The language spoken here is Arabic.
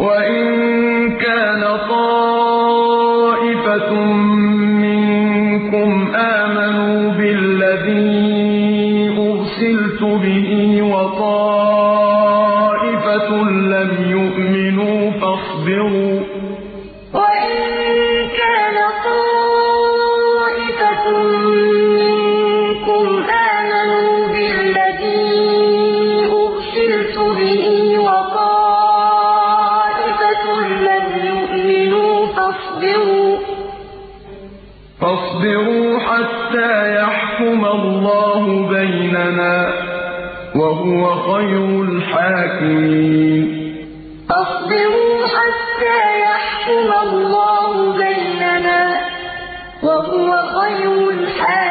وَإِن كَانَ طَائِفَةٌ مِّنكُمْ آمَنُوا بِالَّذِي أُرْسِلْتُ بِهِ وَطَائِفَةٌ لَّمْ يُؤْمِنُوا فَاصْبِرُوا حَتَّىٰ يَحْكُمَ اللَّهُ بَيْنَنَا ۚ وَهُوَ خَيْرُ الْحَاكِمِينَ. فَاصْبِرُوا حَتَّىٰ يَحْكُمَ اللَّهُ بَيْنَنَا ۚ وَهُوَ خَيْرُ الْحَاكِمِينَ.